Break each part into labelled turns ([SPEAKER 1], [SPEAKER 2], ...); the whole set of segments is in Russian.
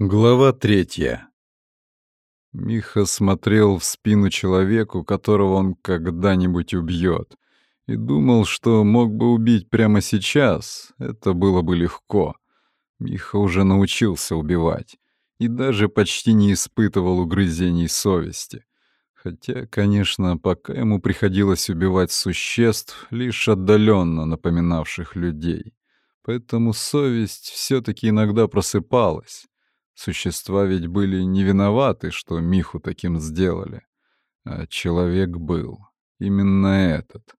[SPEAKER 1] Глава третья. Миха смотрел в спину человеку, которого он когда-нибудь убьет, и думал, что мог бы убить прямо сейчас. Это было бы легко. Миха уже научился убивать и даже почти не испытывал угрызений совести. Хотя, конечно, пока ему приходилось убивать существ, лишь отдаленно напоминавших людей. Поэтому совесть все таки иногда просыпалась. Существа ведь были не виноваты, что Миху таким сделали. А человек был. Именно этот.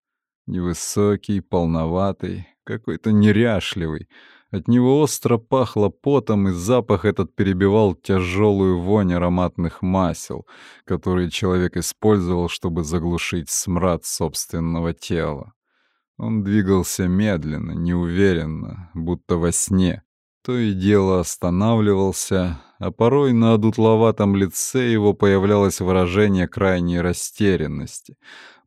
[SPEAKER 1] Невысокий, полноватый, какой-то неряшливый. От него остро пахло потом, и запах этот перебивал тяжелую вонь ароматных масел, которые человек использовал, чтобы заглушить смрад собственного тела. Он двигался медленно, неуверенно, будто во сне, то и дело останавливался, а порой на одутловатом лице его появлялось выражение крайней растерянности,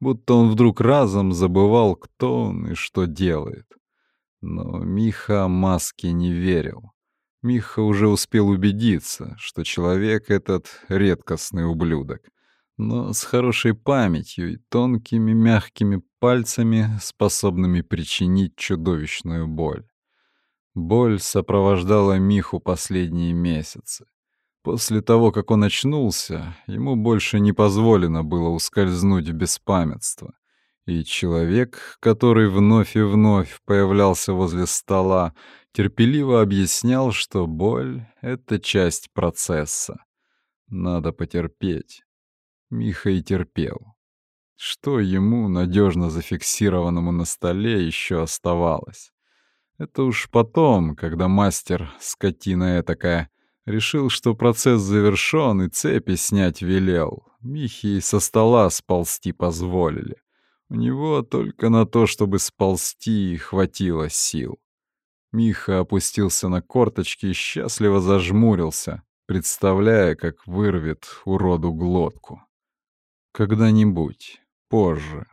[SPEAKER 1] будто он вдруг разом забывал, кто он и что делает. Но Миха маске не верил. Миха уже успел убедиться, что человек этот — редкостный ублюдок, но с хорошей памятью и тонкими мягкими пальцами, способными причинить чудовищную боль. Боль сопровождала Миху последние месяцы. После того, как он очнулся, ему больше не позволено было ускользнуть в беспамятство. И человек, который вновь и вновь появлялся возле стола, терпеливо объяснял, что боль — это часть процесса. Надо потерпеть. Миха и терпел. Что ему, надежно зафиксированному на столе, еще оставалось? Это уж потом, когда мастер, скотина этакая, решил, что процесс завершён и цепи снять велел. Михи со стола сползти позволили. У него только на то, чтобы сползти, хватило сил. Миха опустился на корточки и счастливо зажмурился, представляя, как вырвет уроду глотку. Когда-нибудь, позже,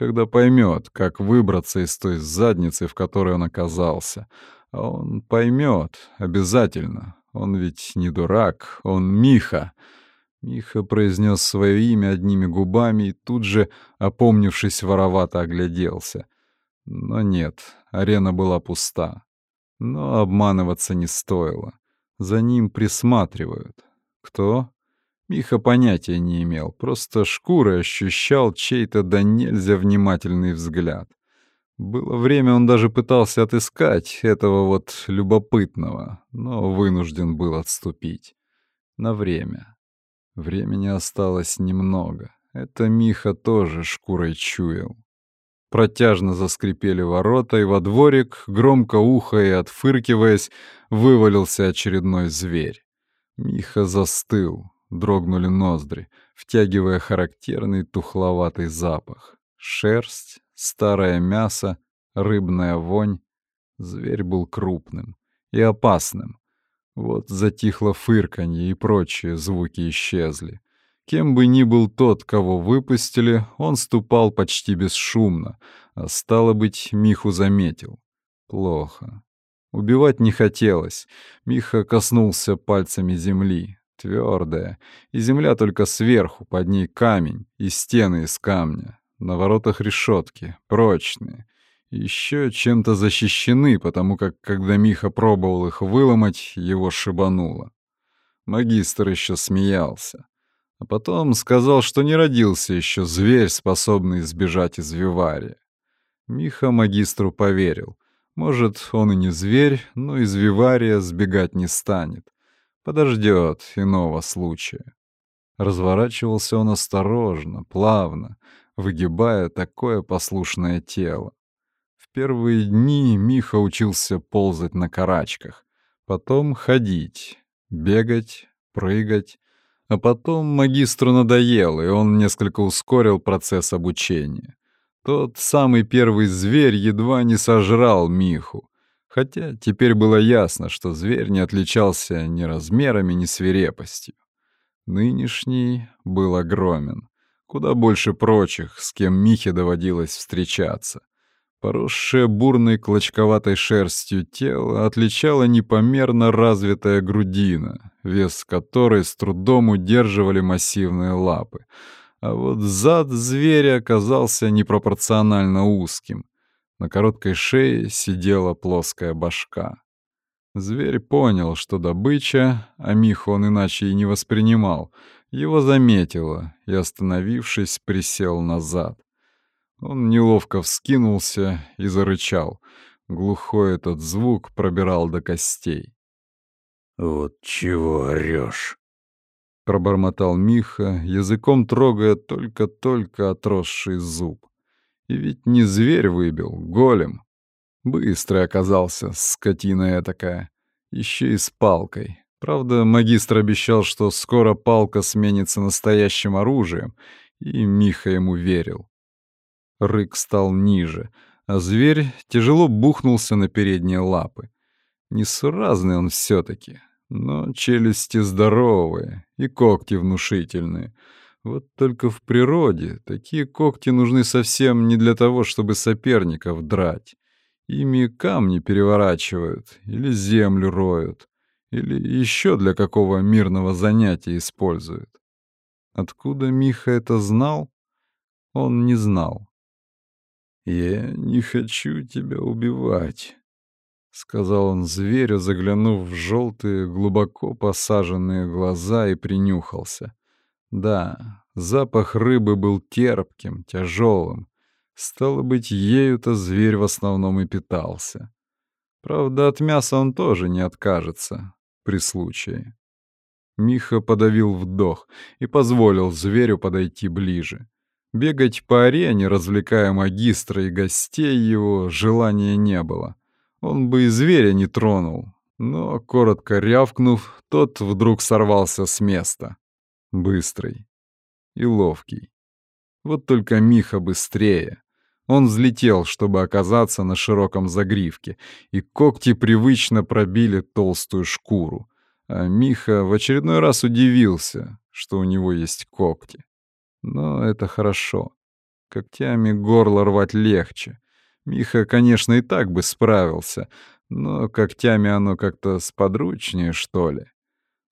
[SPEAKER 1] когда поймет, как выбраться из той задницы, в которой он оказался. А он поймет, обязательно. Он ведь не дурак, он Миха. Миха произнес свое имя одними губами и тут же, опомнившись, воровато огляделся. Но нет, арена была пуста. Но обманываться не стоило. За ним присматривают. Кто? Миха понятия не имел, просто шкурой ощущал чей-то да нельзя внимательный взгляд. Было время, он даже пытался отыскать этого вот любопытного, но вынужден был отступить. На время. Времени осталось немного. Это Миха тоже шкурой чуял. Протяжно заскрипели ворота, и во дворик, громко ухая и отфыркиваясь, вывалился очередной зверь. Миха застыл, дрогнули ноздри, втягивая характерный тухловатый запах. Шерсть, старое мясо, рыбная вонь. Зверь был крупным и опасным. Вот затихло фырканье и прочие звуки исчезли. Кем бы ни был тот, кого выпустили, он ступал почти бесшумно, а стало быть, Миху заметил. Плохо. Убивать не хотелось. Миха коснулся пальцами земли, твердая, и земля только сверху, под ней камень и стены из камня. На воротах решетки, прочные. Еще чем-то защищены, потому как, когда Миха пробовал их выломать, его шибануло. Магистр еще смеялся. А потом сказал, что не родился еще зверь, способный сбежать из Вивария. Миха магистру поверил. Может, он и не зверь, но из Вивария сбегать не станет. Подождет иного случая. Разворачивался он осторожно, плавно, выгибая такое послушное тело. В первые дни Миха учился ползать на карачках, потом ходить, бегать, прыгать, а потом магистру надоело, и он несколько ускорил процесс обучения. Тот самый первый зверь едва не сожрал Миху, Хотя теперь было ясно, что зверь не отличался ни размерами, ни свирепостью. Нынешний был огромен, куда больше прочих, с кем Михе доводилось встречаться. Поросшее бурной клочковатой шерстью тело отличало непомерно развитая грудина, вес которой с трудом удерживали массивные лапы. А вот зад зверя оказался непропорционально узким. На короткой шее сидела плоская башка. Зверь понял, что добыча, а Миху он иначе и не воспринимал, его заметила и, остановившись, присел назад. Он неловко вскинулся и зарычал. Глухой этот звук пробирал до костей.
[SPEAKER 2] «Вот чего орёшь?»
[SPEAKER 1] — пробормотал Миха, языком трогая только-только отросший зуб. И ведь не зверь выбил, голем. Быстрый оказался, скотина такая, еще и с палкой. Правда, магистр обещал, что скоро палка сменится настоящим оружием, и Миха ему верил. Рык стал ниже, а зверь тяжело бухнулся на передние лапы. Несуразный он все таки но челюсти здоровые и когти внушительные. Вот только в природе такие когти нужны совсем не для того, чтобы соперников драть. Ими камни переворачивают или землю роют, или еще для какого мирного занятия используют. Откуда Миха это знал? Он не знал.
[SPEAKER 2] «Я не хочу тебя убивать», —
[SPEAKER 1] сказал он зверю, заглянув в желтые, глубоко посаженные глаза и принюхался. Да, запах рыбы был терпким, тяжелым. Стало быть, ею-то зверь в основном и питался. Правда, от мяса он тоже не откажется при случае. Миха подавил вдох и позволил зверю подойти ближе. Бегать по арене, развлекая магистра и гостей его, желания не было. Он бы и зверя не тронул, но, коротко рявкнув, тот вдруг сорвался с места. Быстрый и ловкий. Вот только Миха быстрее. Он взлетел, чтобы оказаться на широком загривке, и когти привычно пробили толстую шкуру. А Миха в очередной раз удивился, что у него есть когти. Но это хорошо. Когтями горло рвать легче. Миха, конечно, и так бы справился, но когтями оно как-то сподручнее, что ли.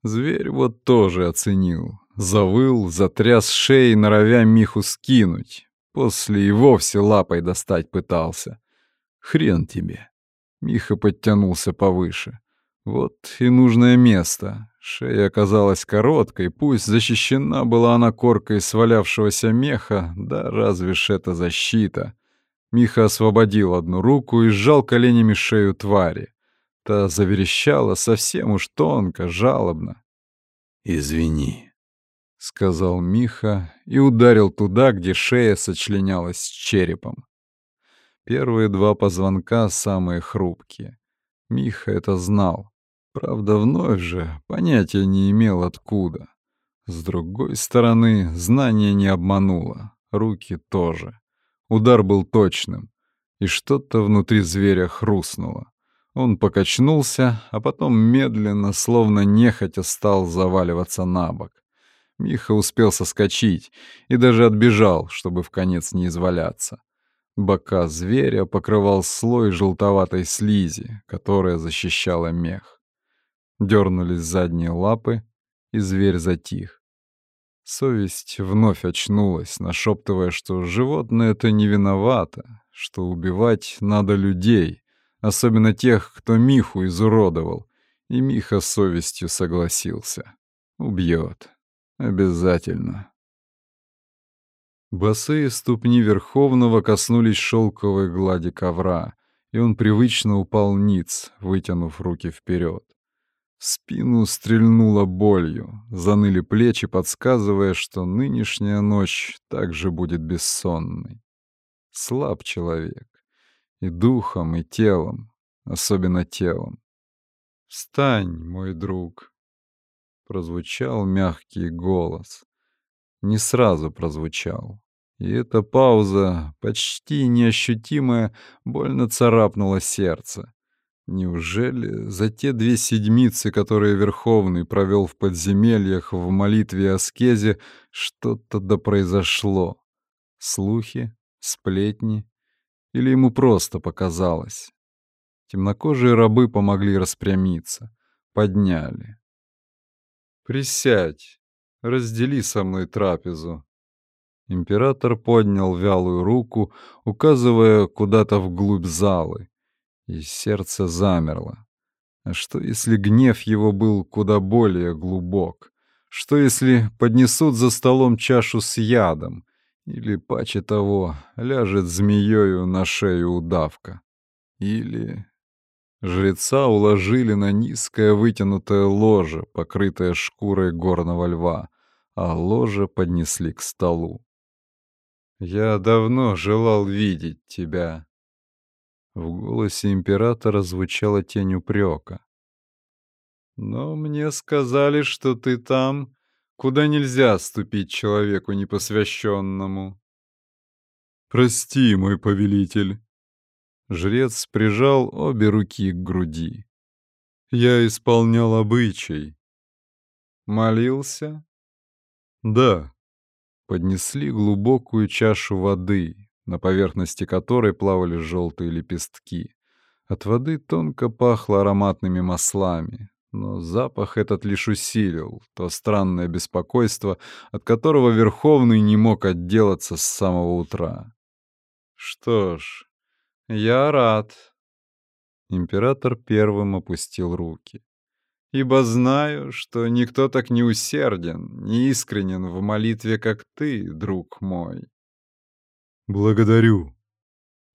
[SPEAKER 1] Зверь вот тоже оценил. Завыл, затряс шеей, норовя Миху скинуть. После и вовсе лапой достать пытался. Хрен тебе. Миха подтянулся повыше. Вот и нужное место. Шея оказалась короткой, пусть защищена была она коркой свалявшегося меха, да разве ж это защита. Миха освободил одну руку и сжал коленями шею твари. Та заверещала совсем уж тонко, жалобно.
[SPEAKER 2] «Извини», — сказал
[SPEAKER 1] Миха и ударил туда, где шея сочленялась с черепом. Первые два позвонка самые хрупкие. Миха это знал. Правда, вновь же понятия не имел откуда. С другой стороны, знание не обмануло, руки тоже. Удар был точным, и что-то внутри зверя хрустнуло. Он покачнулся, а потом медленно, словно нехотя, стал заваливаться на бок. Миха успел соскочить и даже отбежал, чтобы в конец не изваляться. Бока зверя покрывал слой желтоватой слизи, которая защищала мех. Дернулись задние лапы, и зверь затих. Совесть вновь очнулась, нашептывая, что животное это не виновато, что убивать надо людей, особенно тех, кто Миху изуродовал. И Миха совестью согласился. Убьет. Обязательно. Босые ступни Верховного коснулись шелковой глади ковра, и он привычно упал ниц, вытянув руки вперед. В спину стрельнуло болью, заныли плечи, подсказывая, что нынешняя ночь также будет бессонной. Слаб человек. И духом, и телом, особенно телом. «Встань, мой друг!» Прозвучал мягкий голос. Не сразу прозвучал. И эта пауза, почти неощутимая, больно царапнула сердце. Неужели за те две седмицы, которые Верховный провел в подземельях в молитве и аскезе, что-то да произошло? Слухи, сплетни Или ему просто показалось? Темнокожие рабы помогли распрямиться, подняли. «Присядь, раздели со мной трапезу». Император поднял вялую руку, указывая куда-то вглубь залы, и сердце замерло. А что, если гнев его был куда более глубок? Что, если поднесут за столом чашу с ядом? Или, паче того, ляжет змеёю на шею удавка? Или... Жреца уложили на низкое вытянутое ложе, покрытое шкурой горного льва, а ложе поднесли к столу. «Я давно желал видеть тебя», в голосе императора звучала тень упрека. «Но мне сказали, что ты там, куда нельзя ступить человеку непосвященному». «Прости, мой повелитель». Жрец прижал обе руки к груди. «Я исполнял обычай». «Молился?» «Да». Поднесли глубокую чашу воды, на поверхности которой плавали желтые лепестки. От воды тонко пахло ароматными маслами, но запах этот лишь усилил то странное беспокойство, от которого Верховный не мог отделаться с самого утра. «Что ж, я рад». Император первым опустил руки. «Ибо знаю, что никто так не усерден, не искренен в молитве, как ты, друг мой. «Благодарю».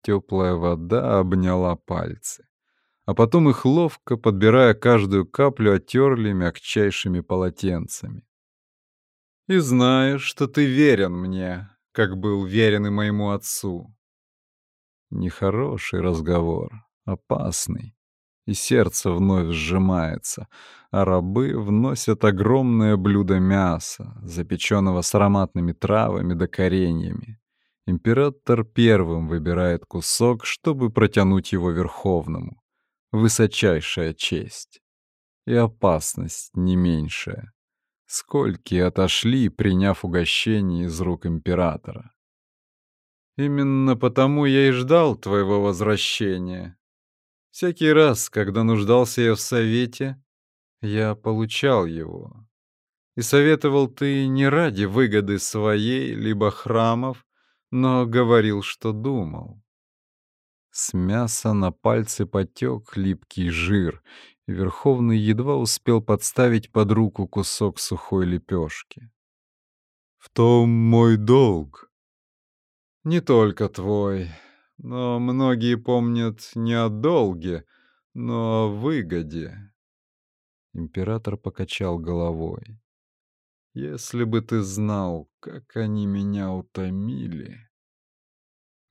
[SPEAKER 1] Теплая вода обняла пальцы. А потом их ловко, подбирая каждую каплю, оттерли мягчайшими полотенцами. «И знаю, что ты верен мне, как был верен и моему отцу». Нехороший разговор, опасный. И сердце вновь сжимается, а рабы вносят огромное блюдо мяса, запеченного с ароматными травами да кореньями. Император первым выбирает кусок, чтобы протянуть его Верховному. Высочайшая честь. И опасность не меньшая. Скольки отошли, приняв угощение из рук императора. Именно потому я и ждал твоего возвращения. Всякий раз, когда нуждался я в совете, я получал его. И советовал ты не ради выгоды своей, либо храмов, но говорил, что думал. С мяса на пальце потек липкий жир, и Верховный едва успел подставить под руку кусок сухой лепешки. «В том мой долг». «Не только твой, но многие помнят не о долге, но о выгоде». Император покачал головой. Если бы ты знал, как они меня утомили.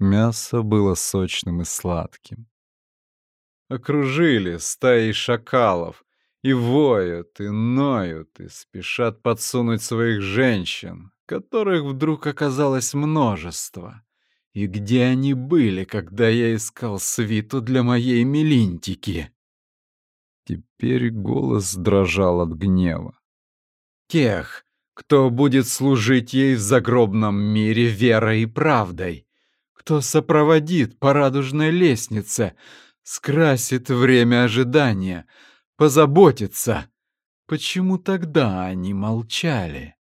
[SPEAKER 1] Мясо было сочным и сладким. Окружили стаи шакалов, и воют, и ноют, и спешат подсунуть своих женщин, которых вдруг оказалось множество. И где они были, когда я искал свиту для моей Мелинтики? Теперь голос дрожал от гнева. Тех, кто будет служить ей в загробном мире верой и правдой, кто сопроводит по радужной лестнице, скрасит время ожидания, позаботится. Почему тогда они молчали?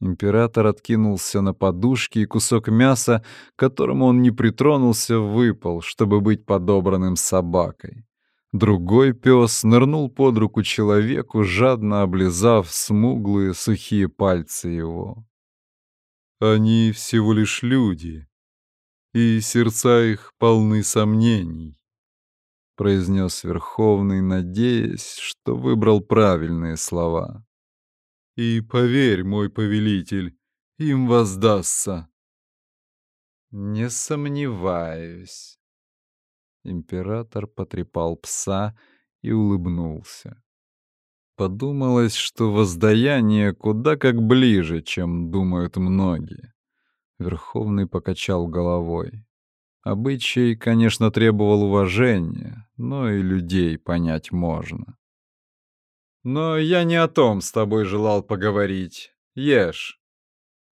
[SPEAKER 1] Император откинулся на подушки, и кусок мяса, к которому он не притронулся, выпал, чтобы быть подобранным собакой. Другой пес нырнул под руку человеку, жадно облизав смуглые сухие пальцы его. «Они всего лишь люди, и сердца их полны сомнений», — произнес Верховный, надеясь, что выбрал правильные слова. «И поверь, мой повелитель, им воздастся». «Не сомневаюсь». Император потрепал пса и улыбнулся. Подумалось, что воздаяние куда как ближе, чем думают многие. Верховный покачал головой. Обычай, конечно, требовал уважения, но и людей понять можно. «Но я не о том с тобой желал поговорить. Ешь».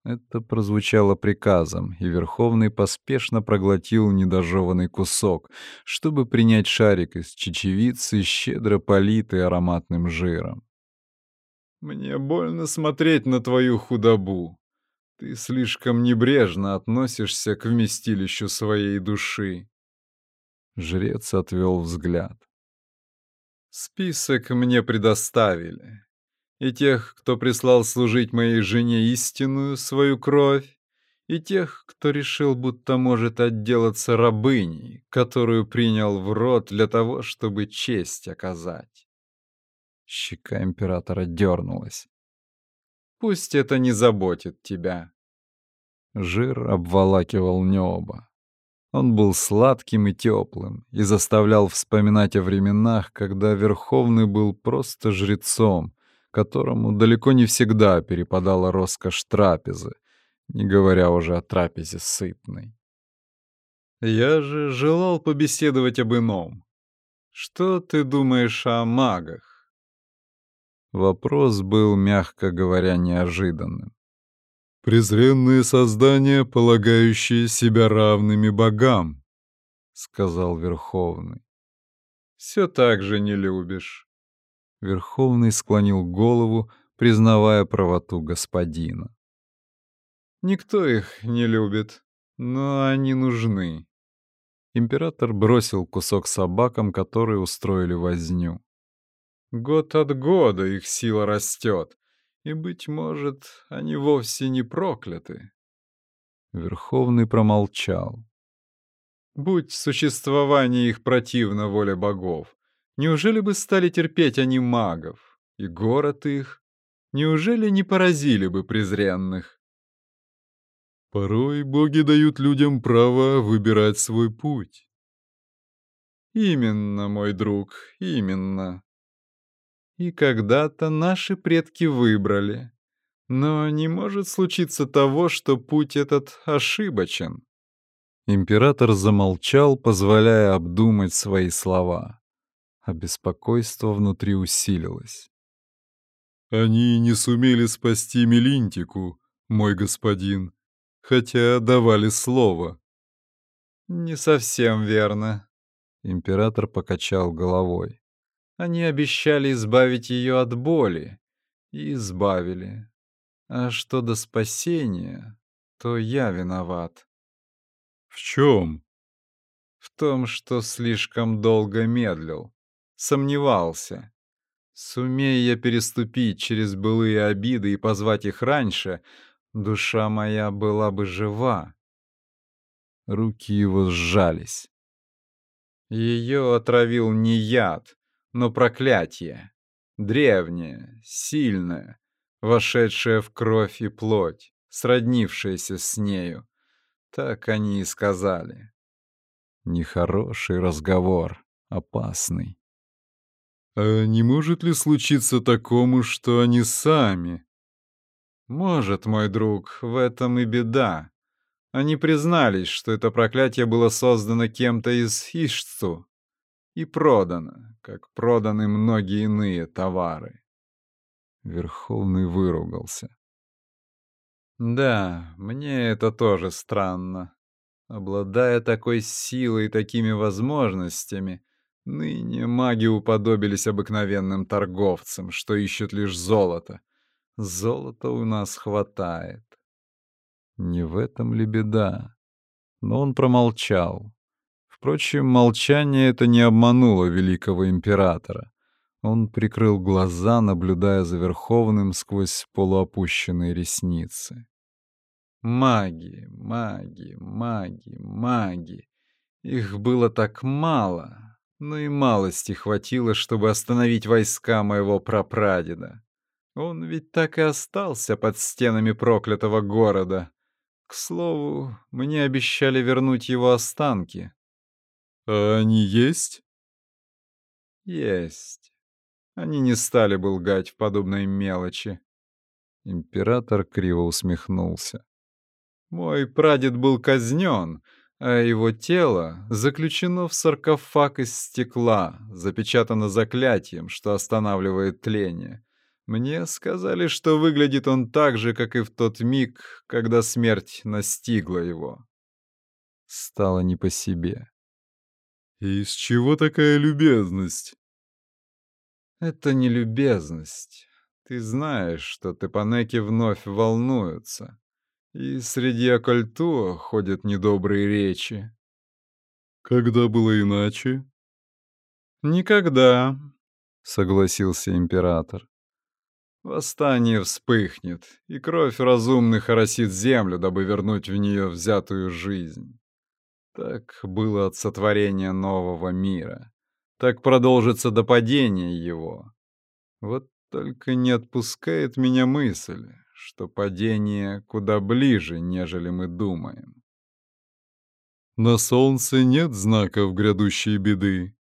[SPEAKER 1] Это прозвучало приказом, и Верховный поспешно проглотил недожеванный кусок, чтобы принять шарик из чечевицы, щедро политый ароматным жиром. «Мне больно смотреть на твою худобу. Ты слишком небрежно относишься к вместилищу своей души». Жрец отвел взгляд. «Список мне предоставили и тех, кто прислал служить моей жене истинную свою кровь, и тех, кто решил, будто может отделаться рабыней, которую принял в рот для того, чтобы честь оказать. Щека императора дернулась. Пусть это не заботит тебя. Жир обволакивал небо. Он был сладким и теплым и заставлял вспоминать о временах, когда Верховный был просто жрецом, которому далеко не всегда перепадала роскошь трапезы, не говоря уже о трапезе сытной. «Я же желал побеседовать об ином. Что ты думаешь о магах?» Вопрос был, мягко говоря, неожиданным. «Презренные создания, полагающие себя равными богам», — сказал Верховный. «Все так же не любишь». Верховный склонил голову, признавая правоту господина. «Никто их не любит, но они нужны». Император бросил кусок собакам, которые устроили возню. «Год от года их сила растет, и, быть может, они вовсе не прокляты». Верховный промолчал. «Будь существование их противно воле богов, Неужели бы стали терпеть они магов? И город их? Неужели не поразили бы презренных? Порой боги дают людям право выбирать свой путь. Именно, мой друг, именно. И когда-то наши предки выбрали. Но не может случиться того, что путь этот ошибочен. Император замолчал, позволяя обдумать свои слова а беспокойство внутри усилилось. «Они не сумели спасти Мелинтику, мой господин, хотя давали слово». «Не совсем верно», — император покачал головой. «Они обещали избавить ее от боли, и избавили. А что до спасения, то я виноват». «В чем?» «В том, что слишком долго медлил сомневался. Сумея я переступить через былые обиды и позвать их раньше, душа моя была бы жива. Руки его сжались. Ее отравил не яд, но проклятие. Древнее, сильное, вошедшее в кровь и плоть, сроднившееся с нею. Так они и сказали. Нехороший разговор, опасный. А не может ли случиться такому, что они сами? Может, мой друг, в этом и беда. Они признались, что это проклятие было создано кем-то из Ишцу и продано, как проданы многие иные товары. Верховный выругался. Да, мне это тоже странно. Обладая такой силой и такими возможностями, Ныне маги уподобились обыкновенным торговцам, что ищут лишь золото. Золота у нас хватает. Не в этом ли беда? Но он промолчал. Впрочем, молчание это не обмануло великого императора. Он прикрыл глаза, наблюдая за Верховным сквозь полуопущенные ресницы. Маги, маги, маги, маги. Их было так мало, но и малости хватило, чтобы остановить войска моего прапрадеда. Он ведь так и остался под стенами проклятого города. К слову, мне обещали вернуть его останки. А они есть? Есть. Они не стали бы лгать в подобной мелочи. Император криво усмехнулся. Мой прадед был казнен, а его тело заключено в саркофаг из стекла, запечатано заклятием, что останавливает тление. Мне сказали, что выглядит он так же, как и в тот миг, когда смерть настигла его. Стало не по себе.
[SPEAKER 2] «Из чего такая любезность?»
[SPEAKER 1] «Это не любезность. Ты знаешь, что Тепанеки вновь волнуются, и среди оккультуа ходят недобрые речи».
[SPEAKER 2] «Когда было иначе?»
[SPEAKER 1] «Никогда», — согласился император. «Восстание вспыхнет, и кровь разумных оросит землю, дабы вернуть в нее взятую жизнь. Так было от сотворения нового мира. Так продолжится до падения его. Вот только не отпускает меня мысль, что падение куда ближе, нежели мы думаем.
[SPEAKER 2] На солнце нет знаков грядущей беды.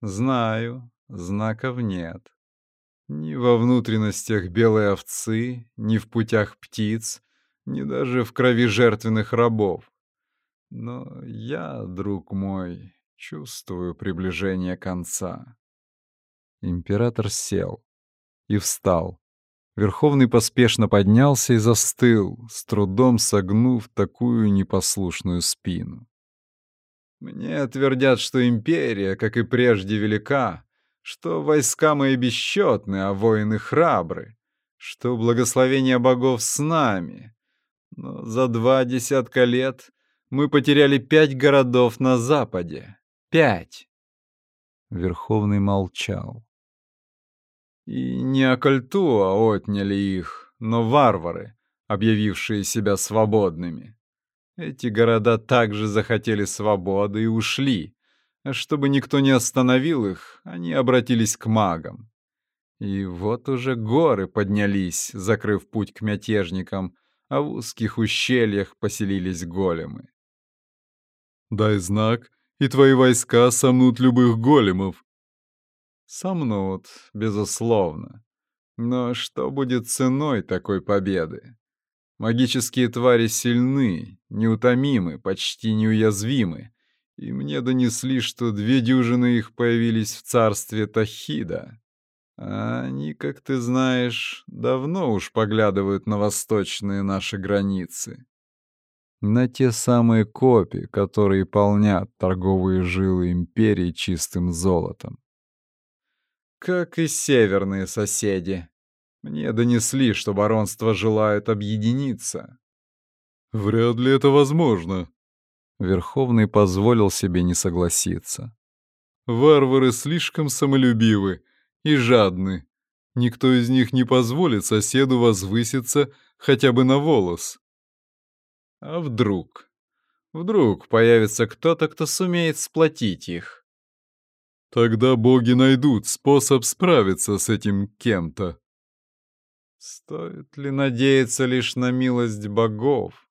[SPEAKER 1] Знаю, знаков нет. Ни во внутренностях белой овцы, ни в путях птиц, ни даже в крови жертвенных рабов. Но я, друг мой, чувствую приближение конца. Император сел и встал. Верховный поспешно поднялся и застыл, с трудом согнув такую непослушную спину. Мне твердят, что империя, как и прежде, велика, что войска мои бесчетны, а воины храбры, что благословение богов с нами. Но за два десятка лет мы потеряли пять городов на западе. Пять. Верховный молчал. И не Акальтуа отняли их, но варвары, объявившие себя свободными. Эти города также захотели свободы и ушли. А чтобы никто не остановил их, они обратились к магам. И вот уже горы поднялись, закрыв путь к мятежникам, а в узких ущельях поселились големы.
[SPEAKER 2] Дай знак, и твои войска сомнут любых големов.
[SPEAKER 1] Сомнут, безусловно. Но что будет ценой такой победы? Магические твари сильны, неутомимы, почти неуязвимы, и мне донесли, что две дюжины их появились в царстве Тахида. А они, как ты знаешь, давно уж поглядывают на восточные наши границы на те самые копии, которые полнят торговые жилы империи чистым золотом. Как и северные соседи. Мне донесли, что баронство желает объединиться.
[SPEAKER 2] Вряд ли это возможно.
[SPEAKER 1] Верховный позволил себе не согласиться.
[SPEAKER 2] Варвары слишком самолюбивы и жадны. Никто из них не позволит соседу возвыситься хотя бы на волос.
[SPEAKER 1] А вдруг? Вдруг появится кто-то, кто сумеет сплотить их?
[SPEAKER 2] Тогда боги найдут способ справиться с этим кем-то.
[SPEAKER 1] Стоит ли надеяться лишь на милость богов?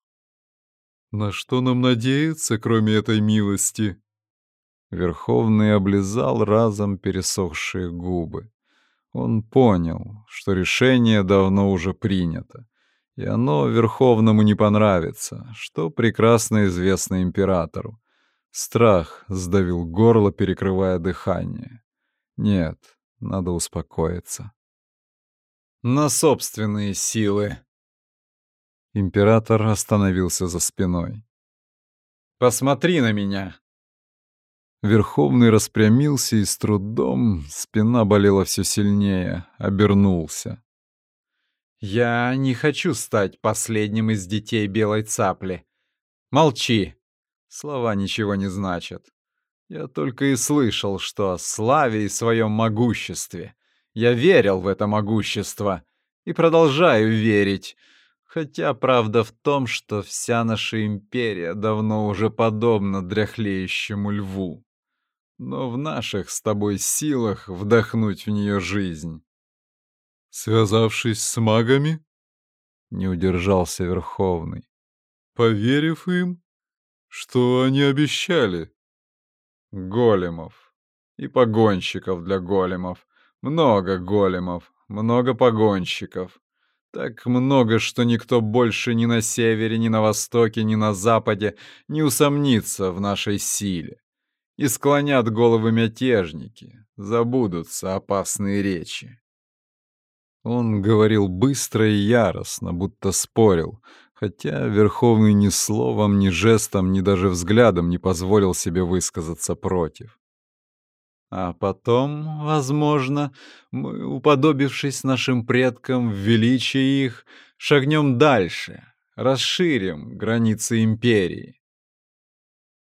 [SPEAKER 2] На что нам надеяться, кроме этой милости?
[SPEAKER 1] Верховный облизал разом пересохшие губы. Он понял, что решение давно уже принято и оно Верховному не понравится, что прекрасно известно императору. Страх сдавил горло, перекрывая дыхание. Нет, надо успокоиться. На собственные силы. Император остановился за спиной. «Посмотри на меня!» Верховный распрямился и с трудом, спина болела все сильнее, обернулся. Я не хочу стать последним из детей белой цапли. Молчи. Слова ничего не значат. Я только и слышал, что о славе и своем могуществе. Я верил в это могущество и продолжаю верить. Хотя правда в том, что вся наша империя давно уже подобна дряхлеющему льву. Но в наших с тобой силах вдохнуть в нее жизнь.
[SPEAKER 2] Связавшись с магами?
[SPEAKER 1] Не удержался Верховный.
[SPEAKER 2] Поверив им? Что они обещали?
[SPEAKER 1] Големов. И погонщиков для големов. Много големов, много погонщиков. Так много, что никто больше ни на севере, ни на востоке, ни на западе не усомнится в нашей силе. И склонят головы мятежники, забудутся опасные речи. Он говорил быстро и яростно, будто спорил, хотя Верховный ни словом, ни жестом, ни даже взглядом не позволил себе высказаться против. А потом, возможно, мы, уподобившись нашим предкам в величии их, шагнем дальше, расширим границы империи.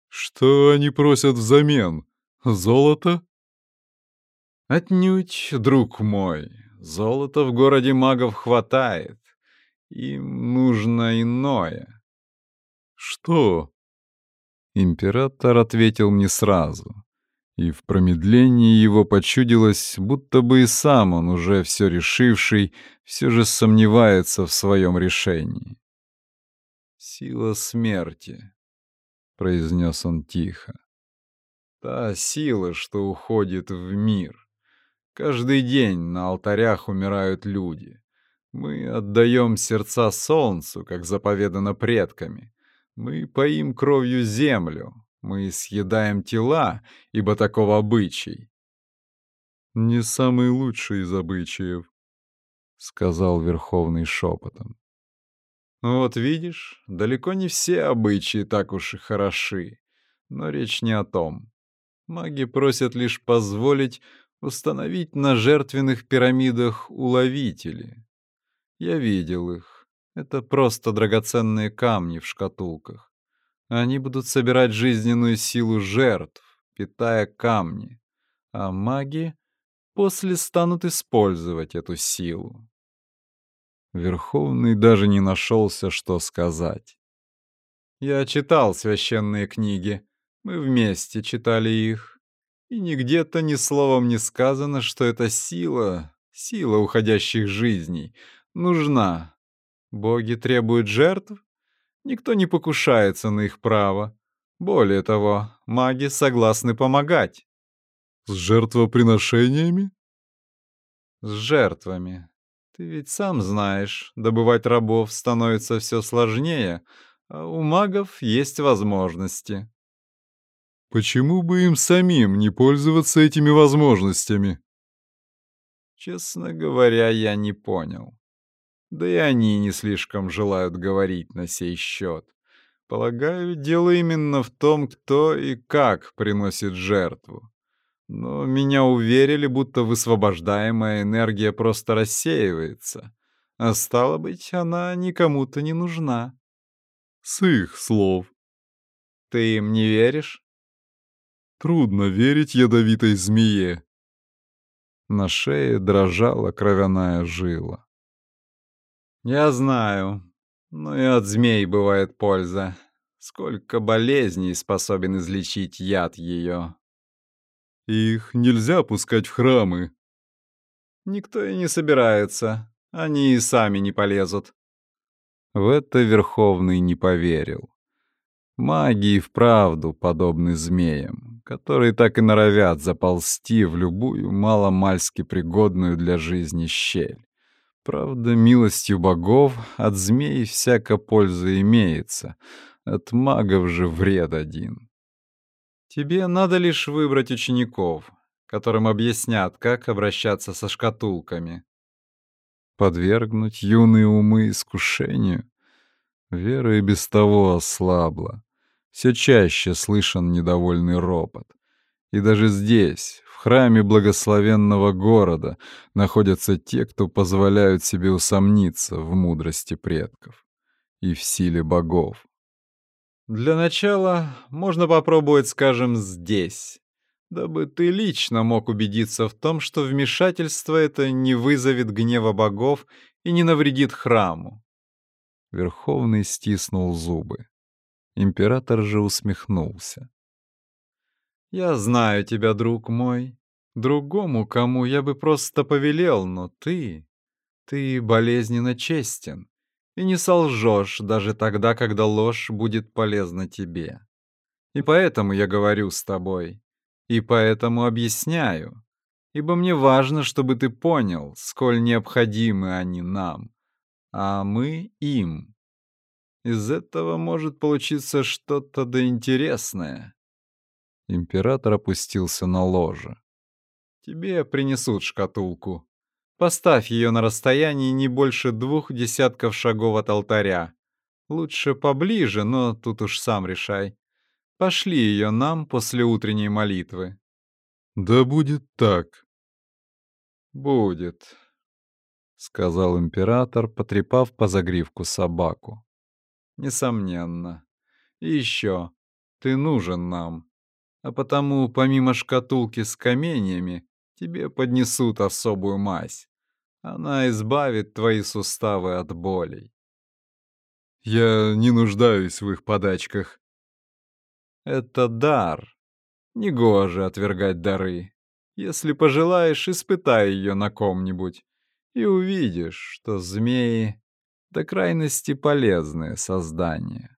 [SPEAKER 2] Что они просят взамен? Золото?
[SPEAKER 1] Отнюдь, друг мой, золота в городе магов хватает. Им нужно иное.
[SPEAKER 2] Что?
[SPEAKER 1] Император ответил мне сразу и в промедлении его почудилось, будто бы и сам он, уже все решивший, все же сомневается в своем решении. «Сила смерти», — произнес он тихо. «Та сила, что уходит в мир. Каждый день на алтарях умирают люди. Мы отдаем сердца солнцу, как заповедано предками. Мы поим кровью землю, мы съедаем тела, ибо таков обычай.
[SPEAKER 2] Не самый лучший из обычаев, сказал Верховный шепотом.
[SPEAKER 1] Вот видишь, далеко не все обычаи так уж и хороши. Но речь не о том. Маги просят лишь позволить установить на жертвенных пирамидах уловители. Я видел их. Это просто драгоценные камни в шкатулках. Они будут собирать жизненную силу жертв, питая камни, а маги после станут использовать эту силу. Верховный даже не нашелся, что сказать. Я читал священные книги, мы вместе читали их, и нигде-то ни словом не сказано, что эта сила, сила уходящих жизней, нужна. Боги требуют жертв, Никто не покушается на их право. Более того, маги согласны помогать.
[SPEAKER 2] С жертвоприношениями?
[SPEAKER 1] С жертвами. Ты ведь сам знаешь, добывать рабов становится все сложнее, а у магов есть возможности.
[SPEAKER 2] Почему бы им самим не пользоваться этими возможностями?
[SPEAKER 1] Честно говоря, я не понял. Да и они не слишком желают говорить на сей счет. Полагаю, дело именно в том, кто и как приносит жертву. Но меня уверили, будто высвобождаемая энергия просто рассеивается. А стало быть, она никому-то не нужна.
[SPEAKER 2] С их слов.
[SPEAKER 1] Ты им не веришь?
[SPEAKER 2] Трудно верить ядовитой змее.
[SPEAKER 1] На шее дрожала кровяная жила. Я знаю. Но и от змей бывает польза. Сколько болезней способен излечить яд ее.
[SPEAKER 2] Их нельзя пускать в храмы.
[SPEAKER 1] Никто и не собирается. Они и сами не полезут. В это Верховный не поверил. Маги и вправду подобны змеям, которые так и норовят заползти в любую маломальски пригодную для жизни щель. Правда, милостью богов от змей всяко польза имеется, от магов же вред один. Тебе надо лишь выбрать учеников, которым объяснят, как обращаться со шкатулками. Подвергнуть юные умы искушению? Вера и без того ослабла. Все чаще слышен недовольный ропот. И даже здесь, храме благословенного города находятся те, кто позволяют себе усомниться в мудрости предков и в силе богов. Для начала можно попробовать, скажем, здесь, дабы ты лично мог убедиться в том, что вмешательство это не вызовет гнева богов и не навредит храму. Верховный стиснул зубы. Император же усмехнулся. Я знаю тебя, друг мой. Другому, кому я бы просто повелел, но ты... Ты болезненно честен и не солжешь даже тогда, когда ложь будет полезна тебе. И поэтому я говорю с тобой, и поэтому объясняю, ибо мне важно, чтобы ты понял, сколь необходимы они нам, а мы им. Из этого может получиться что-то да интересное. Император опустился на ложе. «Тебе принесут шкатулку.
[SPEAKER 2] Поставь ее на расстоянии не больше двух десятков шагов от алтаря. Лучше поближе, но тут уж сам решай. Пошли ее нам после утренней молитвы.
[SPEAKER 1] Да будет так.
[SPEAKER 2] Будет, сказал император, потрепав по загривку собаку. Несомненно. И еще, ты нужен нам. А потому, помимо шкатулки с каменьями, тебе поднесут особую мазь. Она избавит твои суставы от болей.
[SPEAKER 1] Я не нуждаюсь в их подачках.
[SPEAKER 2] Это дар. Негоже отвергать дары. Если пожелаешь, испытай ее на ком-нибудь, и увидишь, что змеи до крайности полезные создания.